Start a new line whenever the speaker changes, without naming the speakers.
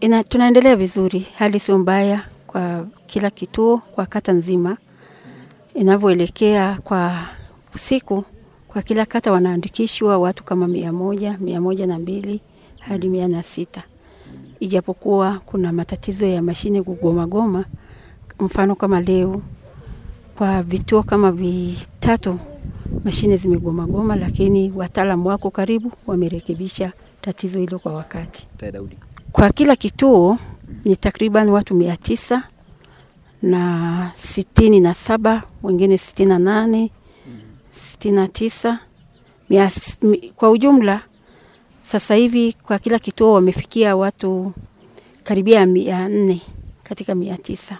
Ina, tunaendelea vizuri, hali sio mbaya kwa kila kituo kwa kata nzima. Inavyoelekea kwa usiku, kwa kila kata wanaandikishwa watu kama mia moja, mia moja na mbili hadi mia na sita ijapokuwa kuna matatizo ya mashine kugomagoma. Mfano kama leo kwa vituo kama vitatu mashine zimegomagoma, lakini wataalamu wako karibu, wamerekebisha tatizo hilo kwa wakati. Kwa kila kituo ni takriban watu mia tisa na sitini na saba wengine sitini na nane sitini na tisa mia, mi- kwa ujumla sasa hivi kwa kila kituo wamefikia watu karibia mia nne katika mia tisa.